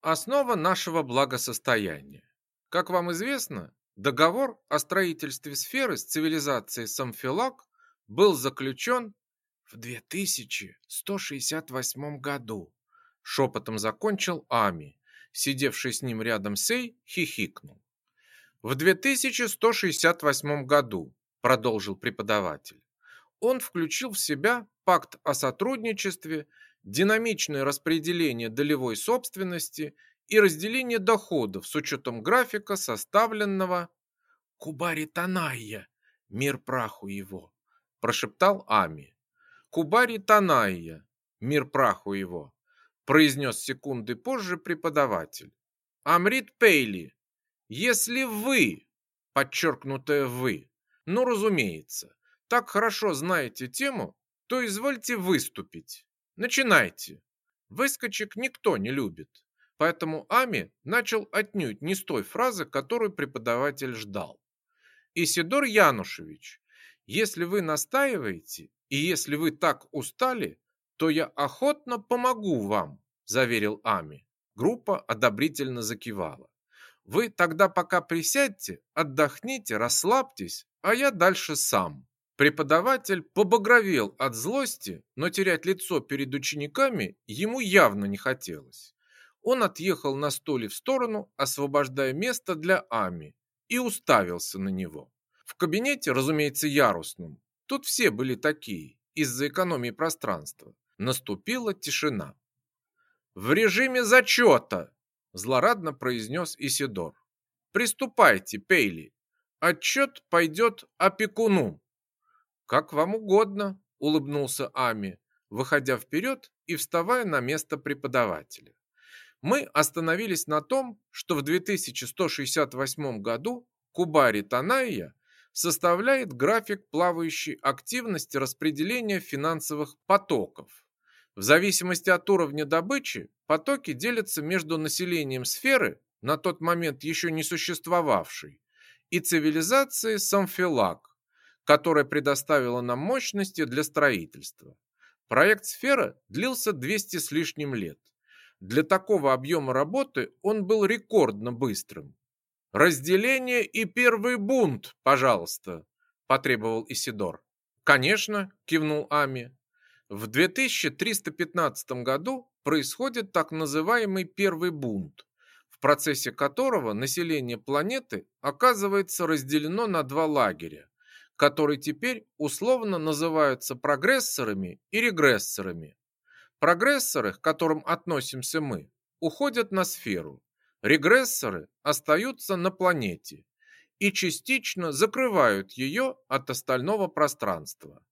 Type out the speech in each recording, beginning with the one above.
основа нашего благосостояния. Как вам известно, договор о строительстве сферы с цивилизацией Самфилак был заключен в 2168 году. Шепотом закончил Ами. Сидевший с ним рядом Сей хихикнул. В 2168 году, продолжил преподаватель, он включил в себя пакт о сотрудничестве, динамичное распределение долевой собственности и разделение доходов с учетом графика, составленного Кубари Танайя, мир праху его, прошептал Ами. Кубари Танайя, мир праху его, произнес секунды позже преподаватель. Амрит Пейли, если вы, подчеркнутое вы, ну, разумеется, так хорошо знаете тему, то извольте выступить. Начинайте. Выскочек никто не любит. Поэтому Ами начал отнюдь не с той фразы, которую преподаватель ждал. Исидор Янушевич, если вы настаиваете, и если вы так устали, то я охотно помогу вам, заверил Ами. Группа одобрительно закивала. Вы тогда пока присядьте, отдохните, расслабьтесь, а я дальше сам. Преподаватель побагровел от злости, но терять лицо перед учениками ему явно не хотелось. Он отъехал на стуле в сторону, освобождая место для Ами, и уставился на него. В кабинете, разумеется, ярусном, тут все были такие, из-за экономии пространства, наступила тишина. «В режиме зачета!» – злорадно произнес Исидор. «Приступайте, Пейли. Отчет пойдет опекуну». «Как вам угодно», – улыбнулся Ами, выходя вперед и вставая на место преподавателя. Мы остановились на том, что в 2168 году Кубари Таная составляет график плавающей активности распределения финансовых потоков. В зависимости от уровня добычи потоки делятся между населением сферы, на тот момент еще не существовавшей, и цивилизацией Самфилак, которая предоставила нам мощности для строительства. Проект «Сфера» длился 200 с лишним лет. Для такого объема работы он был рекордно быстрым. «Разделение и первый бунт, пожалуйста», – потребовал Исидор. «Конечно», – кивнул Ами. В 2315 году происходит так называемый первый бунт, в процессе которого население планеты оказывается разделено на два лагеря которые теперь условно называются прогрессорами и регрессорами. Прогрессоры, к которым относимся мы, уходят на сферу. Регрессоры остаются на планете и частично закрывают ее от остального пространства.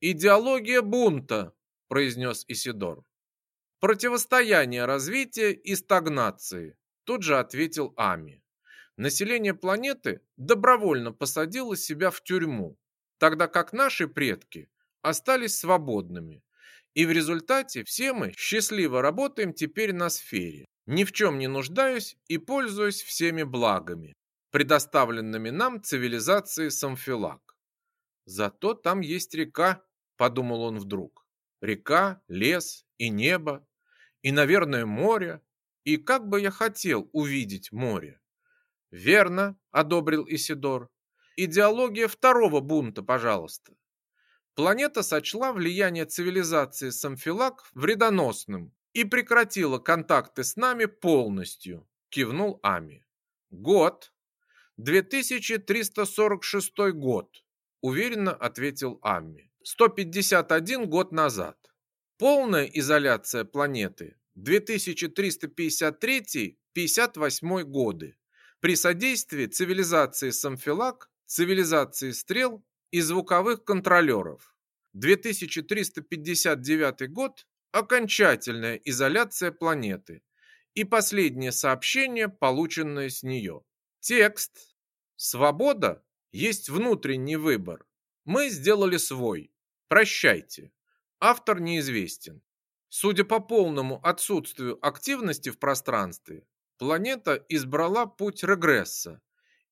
«Идеология бунта», – произнес Исидор. «Противостояние развития и стагнации», – тут же ответил Ами население планеты добровольно посадило себя в тюрьму, тогда как наши предки остались свободными. И в результате все мы счастливо работаем теперь на сфере, ни в чем не нуждаюсь и пользуюсь всеми благами, предоставленными нам цивилизацией Самфилак. Зато там есть река, подумал он вдруг. Река, лес и небо, и, наверное, море. И как бы я хотел увидеть море. Верно, одобрил Исидор. Идеология второго бунта, пожалуйста. Планета сочла влияние цивилизации Самфилак вредоносным и прекратила контакты с нами полностью, кивнул Ами. Год. 2346 год, уверенно ответил Ами. 151 год назад. Полная изоляция планеты 2353-58 годы при содействии цивилизации Самфилак, цивилизации стрел и звуковых контролеров. 2359 год – окончательная изоляция планеты и последнее сообщение, полученное с нее. Текст. Свобода есть внутренний выбор. Мы сделали свой. Прощайте. Автор неизвестен. Судя по полному отсутствию активности в пространстве, планета избрала путь регресса.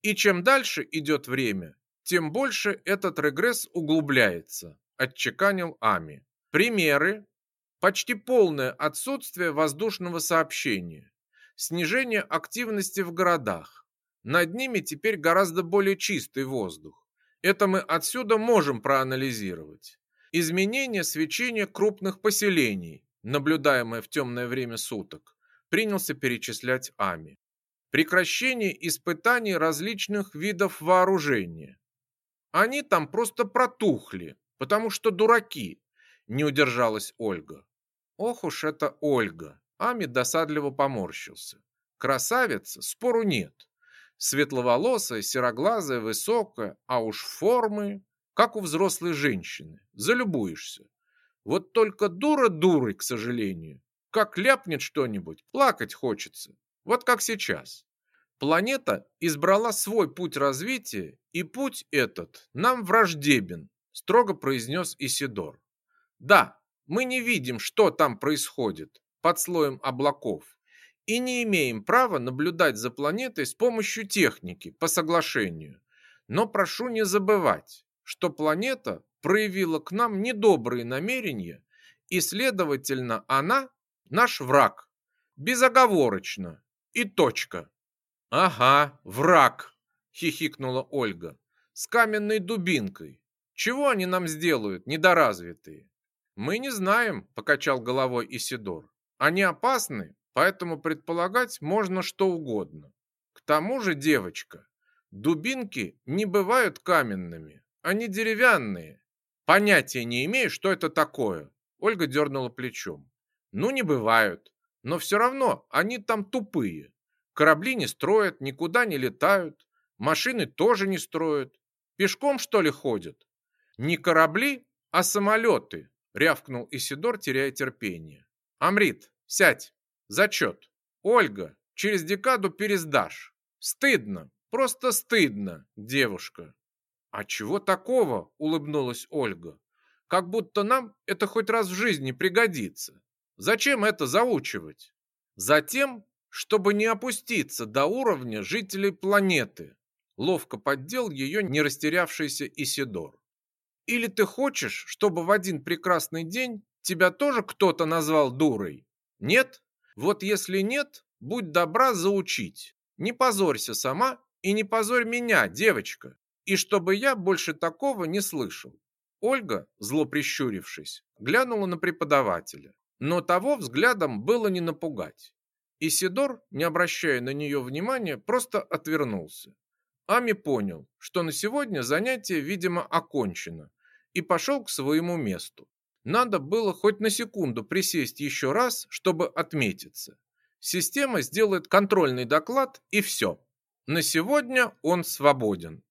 И чем дальше идет время, тем больше этот регресс углубляется, отчеканил Ами. Примеры. Почти полное отсутствие воздушного сообщения. снижение активности в городах. Над ними теперь гораздо более чистый воздух. Это мы отсюда можем проанализировать. Изменение свечения крупных поселений, наблюдаемое в темное время суток, принялся перечислять Ами. Прекращение испытаний различных видов вооружения. Они там просто протухли, потому что дураки, не удержалась Ольга. Ох уж это Ольга. Ами досадливо поморщился. Красавица, спору нет. Светловолосая, сероглазая, высокая, а уж формы, как у взрослой женщины. Залюбуешься. Вот только дура дурой, к сожалению. Как ляпнет что-нибудь, плакать хочется. Вот как сейчас. Планета избрала свой путь развития, и путь этот нам враждебен, строго произнес Исидор. Да, мы не видим, что там происходит под слоем облаков и не имеем права наблюдать за планетой с помощью техники по соглашению. Но прошу не забывать, что планета проявила к нам недобрые намерения, и, следовательно, она наш враг. Безоговорочно. И точка. Ага, враг, хихикнула Ольга. С каменной дубинкой. Чего они нам сделают, недоразвитые? Мы не знаем, покачал головой Исидор. Они опасны, поэтому предполагать можно что угодно. К тому же, девочка, дубинки не бывают каменными, они деревянные. Понятия не имею, что это такое. Ольга дернула плечом. Ну, не бывают. Но все равно они там тупые. Корабли не строят, никуда не летают. Машины тоже не строят. Пешком, что ли, ходят? Не корабли, а самолеты, рявкнул Исидор, теряя терпение. Амрит, сядь. Зачет. Ольга, через декаду пересдашь. Стыдно, просто стыдно, девушка. А чего такого? Улыбнулась Ольга. Как будто нам это хоть раз в жизни пригодится. Зачем это заучивать? Затем, чтобы не опуститься до уровня жителей планеты. Ловко поддел ее не растерявшийся Исидор. Или ты хочешь, чтобы в один прекрасный день тебя тоже кто-то назвал дурой? Нет? Вот если нет, будь добра заучить. Не позорься сама и не позорь меня, девочка. И чтобы я больше такого не слышал. Ольга, зло прищурившись, глянула на преподавателя но того взглядом было не напугать. Исидор, не обращая на нее внимания, просто отвернулся. Ами понял, что на сегодня занятие, видимо, окончено, и пошел к своему месту. Надо было хоть на секунду присесть еще раз, чтобы отметиться. Система сделает контрольный доклад и все. На сегодня он свободен.